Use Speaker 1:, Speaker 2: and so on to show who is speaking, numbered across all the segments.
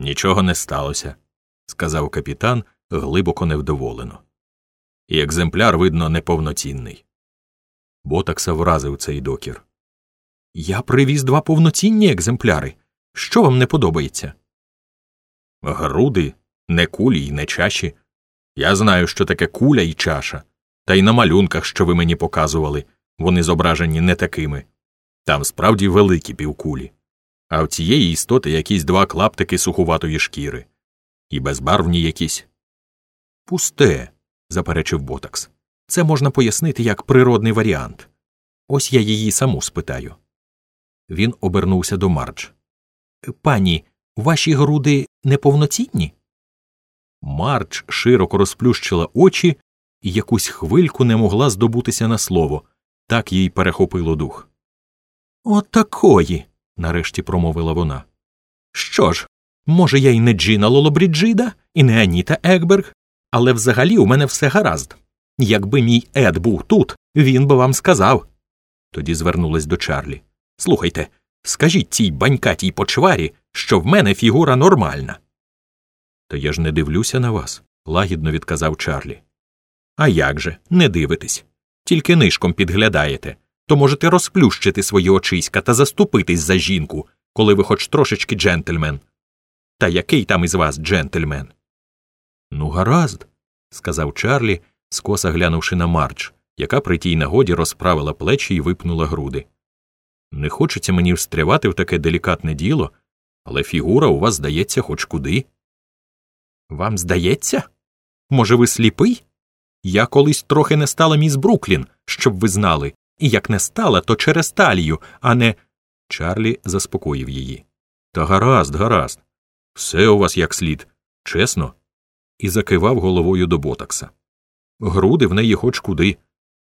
Speaker 1: Нічого не сталося, сказав капітан глибоко невдоволено. І екземпляр, видно, неповноцінний. Ботакса вразив цей докір. Я привіз два повноцінні екземпляри. Що вам не подобається? Груди, не кулі й не чаші. Я знаю, що таке куля і чаша, та й на малюнках, що ви мені показували, вони зображені не такими. Там справді великі півкулі, а в цієї істоти якісь два клаптики сухуватої шкіри. І безбарвні якісь. Пусте, заперечив Ботакс. Це можна пояснити як природний варіант. Ось я її саму спитаю. Він обернувся до Мардж. Пані, ваші груди неповноцінні? Мардж широко розплющила очі і якусь хвильку не могла здобутися на слово, так їй перехопило дух. Отакої, нарешті промовила вона. Що ж, може, я й не Джина Лолобріджида, і не Аніта Екберг, але взагалі у мене все гаразд. Якби мій Ед був тут, він би вам сказав. Тоді звернулась до Чарлі. Слухайте, скажіть цій банькатій почварі, що в мене фігура нормальна. Та я ж не дивлюся на вас, лагідно відказав Чарлі. А як же, не дивитесь. Тільки нишком підглядаєте, то можете розплющити свої очиська та заступитись за жінку, коли ви хоч трошечки джентльмен. Та який там із вас джентльмен? Ну, гаразд, сказав Чарлі, скоса глянувши на Марч, яка при тій нагоді розправила плечі і випнула груди. Не хочеться мені встрявати в таке делікатне діло, але фігура у вас здається хоч куди. Вам здається? Може, ви сліпий? Я колись трохи не стала міс Бруклін, щоб ви знали, і як не стала, то через талію, а не. Чарлі заспокоїв її. Та гаразд, гаразд. Все у вас як слід, чесно. І закивав головою до ботакса. Груди в неї хоч куди.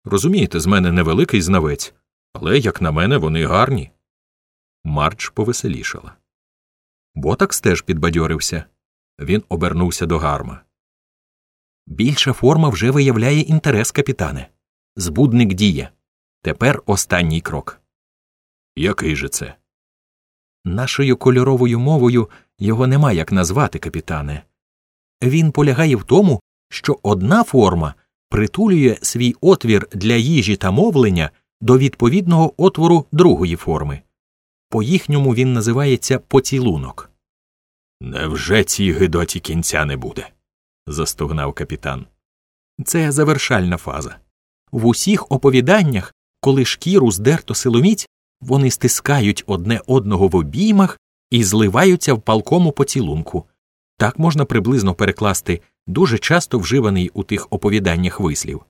Speaker 1: Розумієте, з мене невеликий знавець, але, як на мене, вони гарні. Марч повеселішала. Ботакс теж підбадьорився. Він обернувся до гарма. Більша форма вже виявляє інтерес, капітане. Збудник діє. Тепер останній крок. Який же це? Нашою кольоровою мовою його нема як назвати, капітане. Він полягає в тому, що одна форма притулює свій отвір для їжі та мовлення до відповідного отвору другої форми. По їхньому він називається поцілунок. Невже цій гидоті кінця не буде? застогнав капітан. Це завершальна фаза. В усіх оповіданнях, коли шкіру здерто силоміць, вони стискають одне одного в обіймах і зливаються в палкому поцілунку. Так можна приблизно перекласти дуже часто вживаний у тих оповіданнях вислів.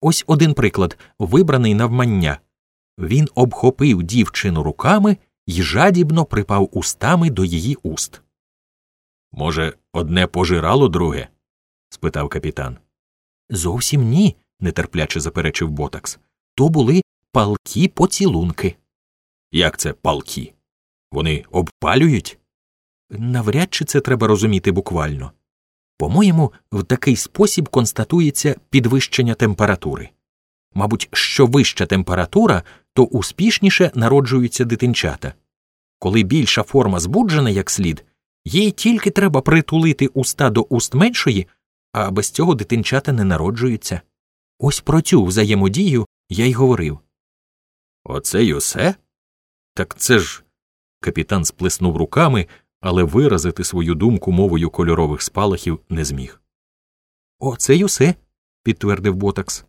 Speaker 1: Ось один приклад, вибраний навмання. Він обхопив дівчину руками і жадібно припав устами до її уст. Може, одне пожирало друге? спитав капітан. Зовсім ні, нетерпляче заперечив Ботакс. То були палкі поцілунки. Як це палкі? Вони обпалюють? Навряд чи це треба розуміти буквально. По-моєму, в такий спосіб констатується підвищення температури. Мабуть, що вища температура, то успішніше народжуються дитинчата. Коли більша форма збуджена як слід, їй тільки треба притулити уста до уст меншої, а без цього дитинчата не народжуються. Ось про цю взаємодію я й говорив. Оце й усе? Так це ж. Капітан сплеснув руками, але виразити свою думку мовою кольорових спалахів не зміг. Оце й усе, підтвердив Ботакс.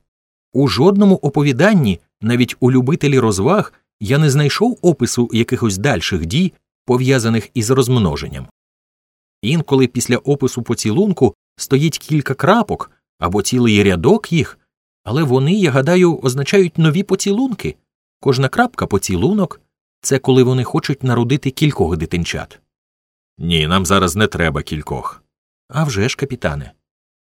Speaker 1: У жодному оповіданні, навіть у любителі розваг, я не знайшов опису якихось дальших дій, пов'язаних із розмноженням. Інколи після опису поцілунку стоїть кілька крапок або цілий рядок їх, але вони, я гадаю, означають нові поцілунки. Кожна крапка поцілунок це коли вони хочуть народити кількох дитинчат. Ні, нам зараз не треба кількох. А вже ж, капітане.